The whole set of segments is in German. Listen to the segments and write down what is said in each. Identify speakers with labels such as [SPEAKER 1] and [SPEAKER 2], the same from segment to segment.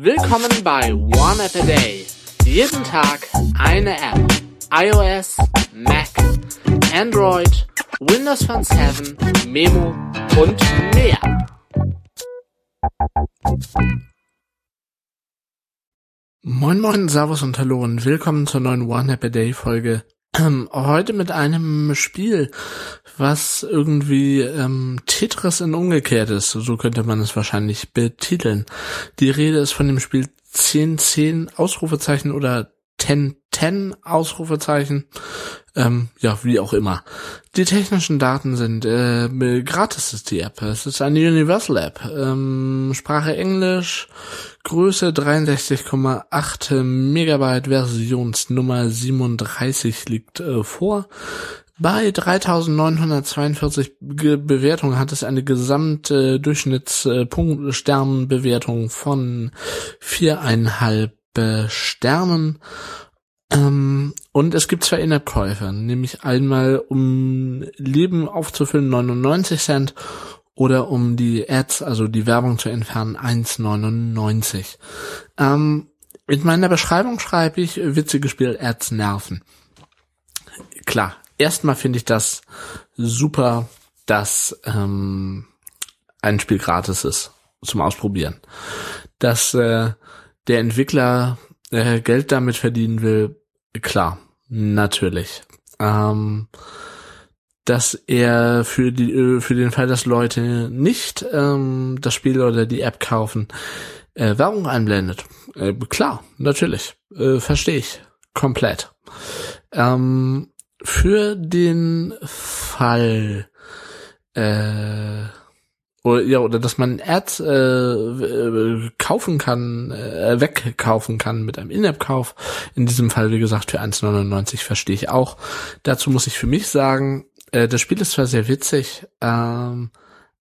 [SPEAKER 1] Willkommen bei One App a Day. Jeden Tag eine App. iOS, Mac, Android, Windows Phone 7, Memo und mehr. Moin Moin, Servus und Hallo und willkommen zur neuen One App a Day Folge ähm, heute mit einem Spiel, was irgendwie ähm, Tetris in umgekehrt ist. So könnte man es wahrscheinlich betiteln. Die Rede ist von dem Spiel 1010 Ausrufezeichen oder 1010 Ausrufezeichen. Ähm, ja, wie auch immer. Die technischen Daten sind äh, gratis ist die App. Es ist eine Universal App. Ähm, Sprache Englisch, Größe 63,8 Megabyte, Versionsnummer 37 liegt äh, vor. Bei 3942 Bewertungen hat es eine gesamte Durchschnittspunktsternbewertung von viereinhalb äh, Sternen. Ähm, und es gibt zwei In-App-Käufe, nämlich einmal um Leben aufzufüllen 99 Cent oder um die Ads, also die Werbung zu entfernen 1,99. Ähm, in meiner Beschreibung schreibe ich, witzige Spiel Ads nerven. Klar, erstmal finde ich das super, dass ähm, ein Spiel gratis ist zum Ausprobieren. Dass äh, der Entwickler äh, Geld damit verdienen will, klar, natürlich. Ähm, dass er für die äh, für den Fall, dass Leute nicht ähm, das Spiel oder die App kaufen, äh, Werbung einblendet. Äh, klar, natürlich, äh, verstehe ich komplett. Ähm, für den Fall, äh, oder, ja, oder dass man Ads äh, äh, kaufen kann, äh, wegkaufen kann mit einem In-App-Kauf. In diesem Fall, wie gesagt, für 1,99 verstehe ich auch. Dazu muss ich für mich sagen, äh, das Spiel ist zwar sehr witzig, ähm,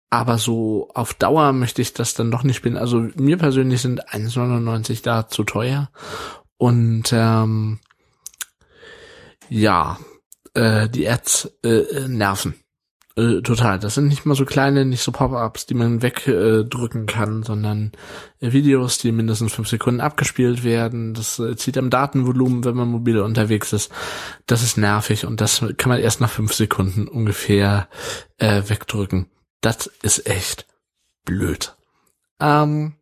[SPEAKER 1] aber so auf Dauer möchte ich das dann doch nicht spielen. Also mir persönlich sind 1,99 da zu teuer. Und ähm, ja, äh, die Ads äh, nerven. Äh, total. Das sind nicht mal so kleine, nicht so Pop-ups, die man wegdrücken äh, kann, sondern äh, Videos, die mindestens fünf Sekunden abgespielt werden. Das äh, zieht am Datenvolumen, wenn man mobile unterwegs ist. Das ist nervig und das kann man erst nach fünf Sekunden ungefähr äh, wegdrücken. Das ist echt blöd. Ähm,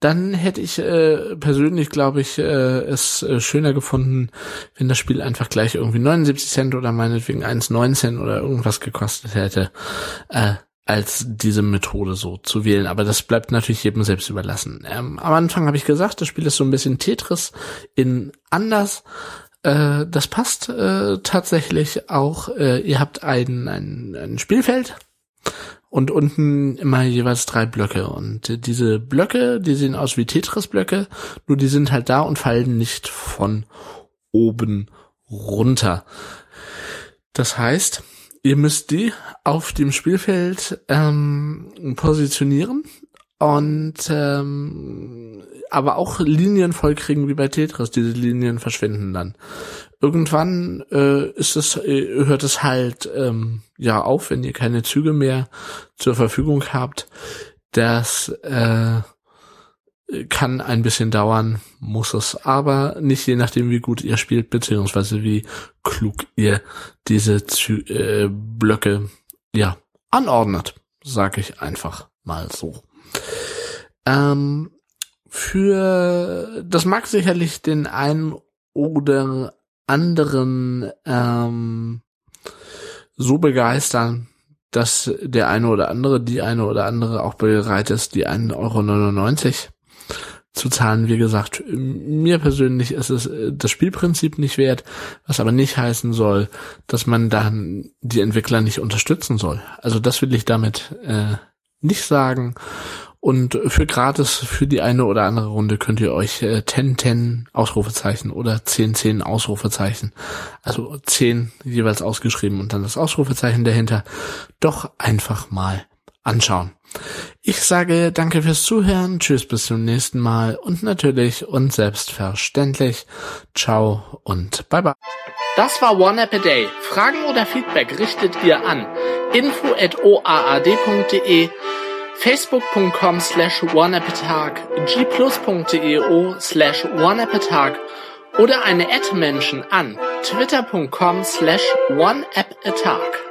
[SPEAKER 1] dann hätte ich äh, persönlich, glaube ich, äh, es äh, schöner gefunden, wenn das Spiel einfach gleich irgendwie 79 Cent oder meinetwegen 1,19 oder irgendwas gekostet hätte, äh, als diese Methode so zu wählen. Aber das bleibt natürlich jedem selbst überlassen. Ähm, am Anfang habe ich gesagt, das Spiel ist so ein bisschen Tetris in anders. Äh, das passt äh, tatsächlich auch. Äh, ihr habt ein, ein, ein Spielfeld und unten immer jeweils drei Blöcke. Und diese Blöcke, die sehen aus wie Tetris-Blöcke, nur die sind halt da und fallen nicht von oben runter. Das heißt, ihr müsst die auf dem Spielfeld ähm, positionieren und ähm, aber auch Linien vollkriegen wie bei Tetris. Diese Linien verschwinden dann. Irgendwann äh, ist es, äh, hört es halt ähm, ja auf, wenn ihr keine Züge mehr zur Verfügung habt. Das äh, kann ein bisschen dauern, muss es aber nicht, je nachdem wie gut ihr spielt, beziehungsweise wie klug ihr diese Zü äh, Blöcke ja anordnet, sag ich einfach mal so. Ähm, für das mag sicherlich den einen oder anderen ähm, so begeistern, dass der eine oder andere, die eine oder andere auch bereit ist, die 1,99 Euro zu zahlen. Wie gesagt, mir persönlich ist es äh, das Spielprinzip nicht wert, was aber nicht heißen soll, dass man dann die Entwickler nicht unterstützen soll. Also das will ich damit äh, nicht sagen. Und für gratis, für die eine oder andere Runde könnt ihr euch äh, 10, 10 Ausrufezeichen oder 10, 10 Ausrufezeichen, also 10 jeweils ausgeschrieben und dann das Ausrufezeichen dahinter, doch einfach mal anschauen. Ich sage danke fürs Zuhören, tschüss bis zum nächsten Mal und natürlich und selbstverständlich ciao und bye bye.
[SPEAKER 2] Das war One App a Day. Fragen oder Feedback richtet ihr an info at oaad.de facebook.com slash oneappatag, gplus.deo slash oneappatag oder eine Ad-Menschen an twitter.com slash oneappatag.